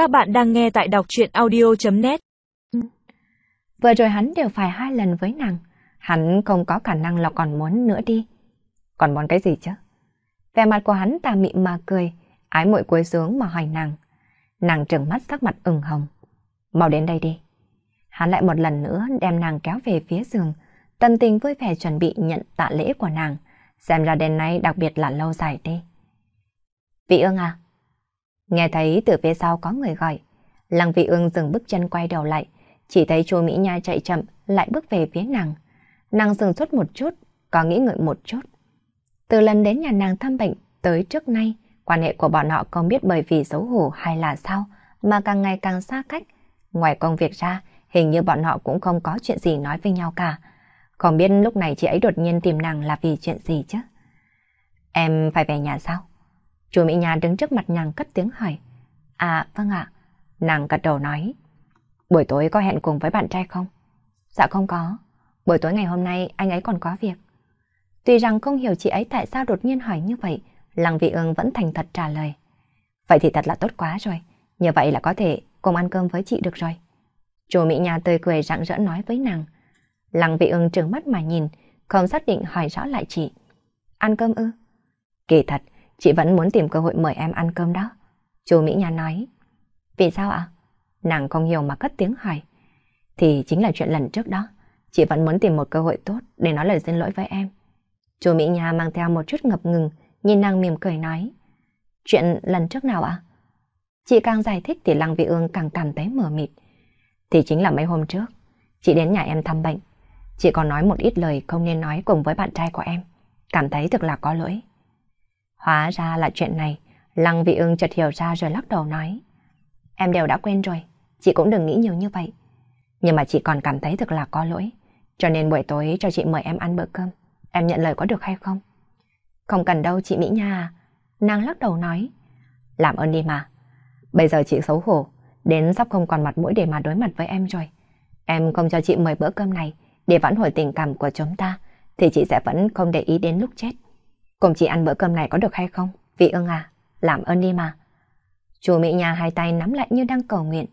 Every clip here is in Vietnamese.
Các bạn đang nghe tại đọc chuyện audio.net ừ. Vừa rồi hắn đều phải hai lần với nàng. Hắn không có khả năng là còn muốn nữa đi. Còn muốn cái gì chứ? Vẻ mặt của hắn tà mị mà cười, ái mội cuối xuống mà hỏi nàng. Nàng trừng mắt sắc mặt ửng hồng. Mau đến đây đi. Hắn lại một lần nữa đem nàng kéo về phía giường, tâm tình vui vẻ chuẩn bị nhận tạ lễ của nàng. Xem ra đêm nay đặc biệt là lâu dài đi. Vị ương à? Nghe thấy từ phía sau có người gọi. Lăng vị ương dừng bước chân quay đầu lại, chỉ thấy chu Mỹ Nha chạy chậm lại bước về phía nàng. Nàng dừng suốt một chút, có nghĩ ngợi một chút. Từ lần đến nhà nàng thăm bệnh tới trước nay, quan hệ của bọn họ không biết bởi vì xấu hổ hay là sao, mà càng ngày càng xa cách. Ngoài công việc ra, hình như bọn họ cũng không có chuyện gì nói với nhau cả. Không biết lúc này chị ấy đột nhiên tìm nàng là vì chuyện gì chứ? Em phải về nhà sao? Chú Mỹ Nha đứng trước mặt nàng cất tiếng hỏi. À, vâng ạ. Nàng gật đầu nói. Buổi tối có hẹn cùng với bạn trai không? Dạ không có. Buổi tối ngày hôm nay anh ấy còn có việc. Tuy rằng không hiểu chị ấy tại sao đột nhiên hỏi như vậy, Lăng Vị Ương vẫn thành thật trả lời. Vậy thì thật là tốt quá rồi. Như vậy là có thể cùng ăn cơm với chị được rồi. Chú Mỹ Nha tươi cười rạng rỡ nói với nàng. Lăng Vị Ương trừng mắt mà nhìn, không xác định hỏi rõ lại chị. Ăn cơm ư? Kỳ thật, chị vẫn muốn tìm cơ hội mời em ăn cơm đó. Chú Mỹ Nha nói. Vì sao ạ? Nàng không hiểu mà cất tiếng hỏi. Thì chính là chuyện lần trước đó. Chị vẫn muốn tìm một cơ hội tốt để nói lời xin lỗi với em. Chú Mỹ Nha mang theo một chút ngập ngừng, nhìn nàng mỉm cười nói. Chuyện lần trước nào ạ? Chị càng giải thích thì Lăng Vị Ương càng cảm thấy mờ mịt. Thì chính là mấy hôm trước, chị đến nhà em thăm bệnh. Chị còn nói một ít lời không nên nói cùng với bạn trai của em. Cảm thấy thực là có lỗi. Hóa ra là chuyện này, Lăng Vị Ưng chợt hiểu ra rồi lắc đầu nói. Em đều đã quên rồi, chị cũng đừng nghĩ nhiều như vậy. Nhưng mà chị còn cảm thấy thật là có lỗi. Cho nên buổi tối cho chị mời em ăn bữa cơm. Em nhận lời có được hay không? Không cần đâu chị Mỹ Nha à. Nàng lắc đầu nói. Làm ơn đi mà. Bây giờ chị xấu hổ, đến sắp không còn mặt mũi để mà đối mặt với em rồi. Em không cho chị mời bữa cơm này để vãn hồi tình cảm của chúng ta, thì chị sẽ vẫn không để ý đến lúc chết. Cùng chị ăn bữa cơm này có được hay không? Vị ương à, làm ơn đi mà. Chú Mỹ Nha hai tay nắm lại như đang cầu nguyện.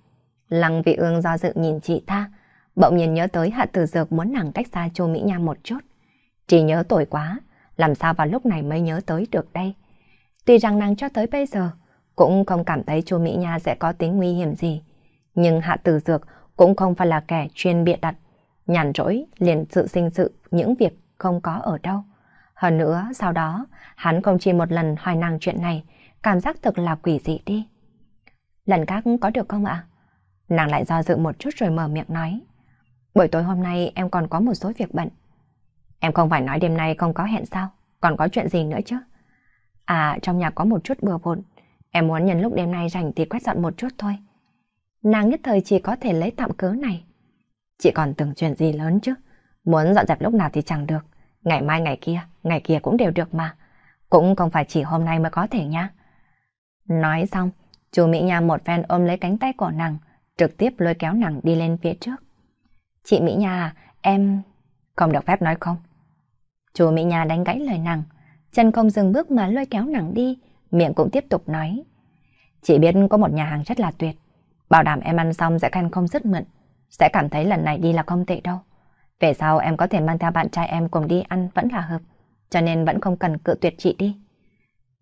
Lăng vị ương do dự nhìn chị ta, bỗng nhiên nhớ tới hạ tử dược muốn nàng cách xa chú Mỹ Nha một chút. Chỉ nhớ tội quá, làm sao vào lúc này mới nhớ tới được đây. Tuy rằng nàng cho tới bây giờ cũng không cảm thấy chú Mỹ Nha sẽ có tính nguy hiểm gì. Nhưng hạ tử dược cũng không phải là kẻ chuyên bịa đặt, nhàn rỗi liền sự sinh sự những việc không có ở đâu. Hơn nữa, sau đó, hắn không chỉ một lần hỏi nàng chuyện này, cảm giác thực là quỷ dị đi. Lần khác có được không ạ? Nàng lại do dự một chút rồi mở miệng nói. Buổi tối hôm nay em còn có một số việc bận. Em không phải nói đêm nay không có hẹn sao? Còn có chuyện gì nữa chứ? À, trong nhà có một chút bừa bộn. Em muốn nhân lúc đêm nay rảnh thì quét dọn một chút thôi. Nàng nhất thời chỉ có thể lấy tạm cớ này. Chị còn tưởng chuyện gì lớn chứ. Muốn dọn dẹp lúc nào thì chẳng được. Ngày mai ngày kia, ngày kia cũng đều được mà. Cũng không phải chỉ hôm nay mới có thể nha. Nói xong, chú Mỹ Nha một phen ôm lấy cánh tay của nàng, trực tiếp lôi kéo nàng đi lên phía trước. Chị Mỹ Nha, à, em... Không được phép nói không? Chú Mỹ Nha đánh gãy lời nàng, chân không dừng bước mà lôi kéo nàng đi, miệng cũng tiếp tục nói. Chị biết có một nhà hàng rất là tuyệt, bảo đảm em ăn xong sẽ khen không dứt mượn, sẽ cảm thấy lần này đi là không tệ đâu. Về sau em có thể mang theo bạn trai em cùng đi ăn vẫn là hợp, cho nên vẫn không cần cự tuyệt chị đi.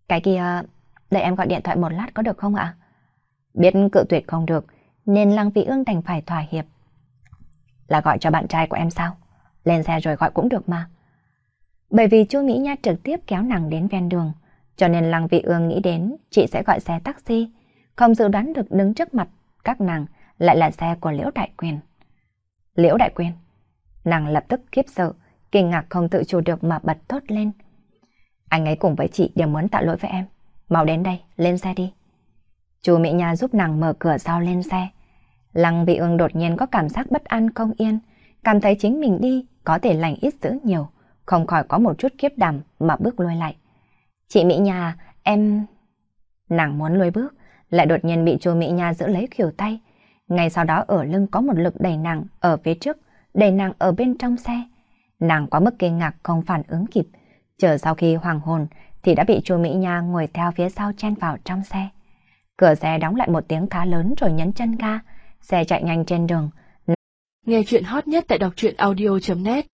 Cái kia, đợi em gọi điện thoại một lát có được không ạ? Biết cự tuyệt không được, nên Lăng Vị Ương đành phải thỏa hiệp. Là gọi cho bạn trai của em sao? Lên xe rồi gọi cũng được mà. Bởi vì chú Mỹ Nha trực tiếp kéo nàng đến ven đường, cho nên Lăng Vị Ương nghĩ đến chị sẽ gọi xe taxi, không dự đoán được đứng trước mặt các nàng lại là xe của Liễu Đại Quyền. Liễu Đại Quyền, nàng lập tức khiếp sợ, kinh ngạc không tự chủ được mà bật thốt lên. Anh ấy cùng với chị đều muốn tạ lỗi với em. Mau đến đây, lên xe đi. Chú Mỹ Nha giúp nàng mở cửa sau lên xe. Lăng Vị Ương đột nhiên có cảm giác bất an không yên, cảm thấy chính mình đi có thể lành ít dữ nhiều, không khỏi có một chút kiếp đảm mà bước lùi lại. Chị Mỹ Nha, em... Nàng muốn lùi bước, lại đột nhiên bị chú Mỹ Nha giữ lấy khỉu tay. Ngay sau đó ở lưng có một lực đẩy nàng ở phía trước, đẩy nàng ở bên trong xe. Nàng quá mức kinh ngạc không phản ứng kịp, chờ sau khi hoàng hồn thì đã bị Chu Mỹ Nha ngồi theo phía sau chen vào trong xe. Cửa xe đóng lại một tiếng khá lớn rồi nhấn chân ga. Xe chạy nhanh trên đường. Nghe chuyện hot nhất tại đọc truyện audio.net